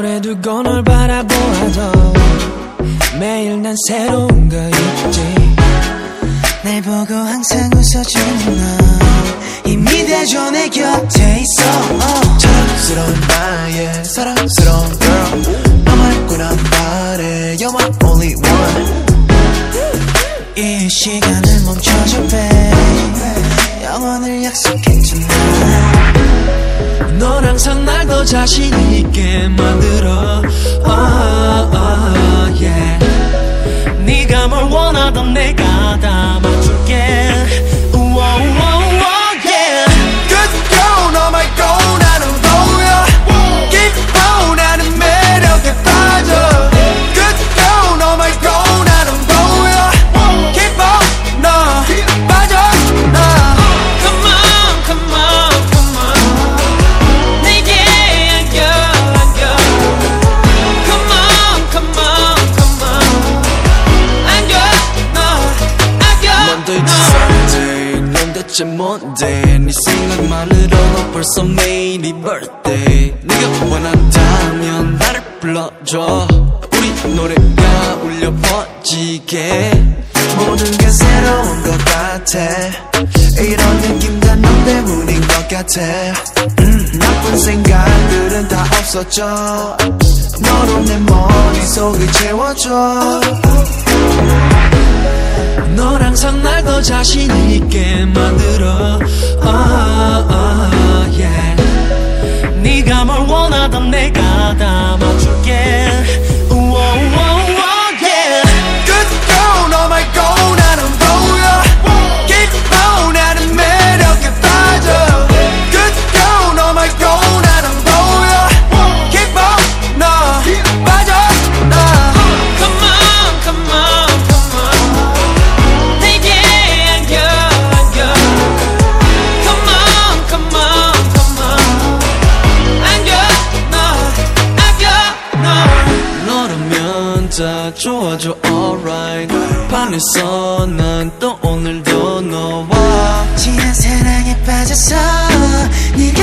오래 두고 널 바라보아도 매일 난 새로운 거 있지. 날 보고 항상 웃어주는 너. 이미 대줘 내 곁에 있어. 자랑스러운 나의 사랑스러운 girl. 너 말고 난 바래 You're my only one. 이 시간을 멈춰줘 babe. 영원을 날 더 자신 있게 만들어 oh, oh, yeah. 네가 뭘 원하던 내가 대체 뭔데? 네 생각만으로도 벌써 매일이 birthday. 네가 원한다면 나를 불러줘. 우리 노래가 울려 퍼지게. 모든 게 새로운 것 같아. 이런 느낌 다 너 때문인 것 같아. 음, 나쁜 생각들은 다 없어져 너로 내 머릿속을 채워줘. 넌 항상 날 더 자신 있게 만들 어 진짜 좋아줘 alright. 밤에서 난 또 오늘도 너와. 지난 사랑에 빠졌어 네가